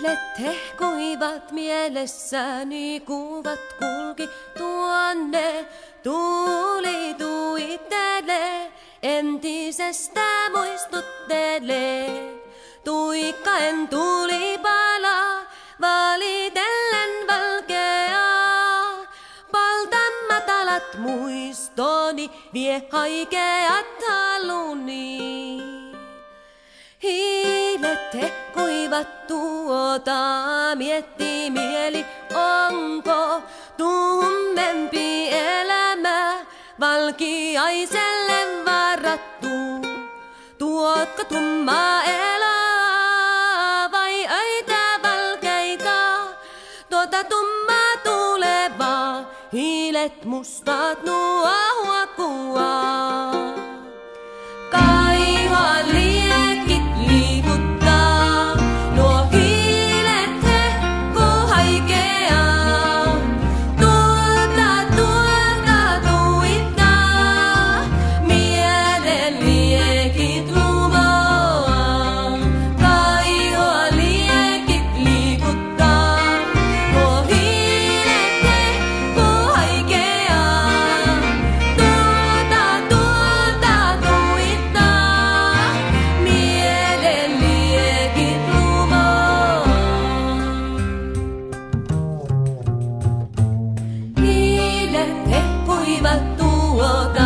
Hiilet hehkuivat mielessäni, kuvat kulki tuonne, tuuli tuittelee, entisestä muistuttelee. Tuikkaen tuli pala, valitellen valkeaa. Paltan matalat muistoni, vie haikeat hehkuivat tuota, mietti mieli, onko tummempi elämä valkiaiselle varattu. Tuotko tummaa elää vai öitä valkeita, tuota tummaa tulevaa, hiilet mustat nuo huokua. 万度我。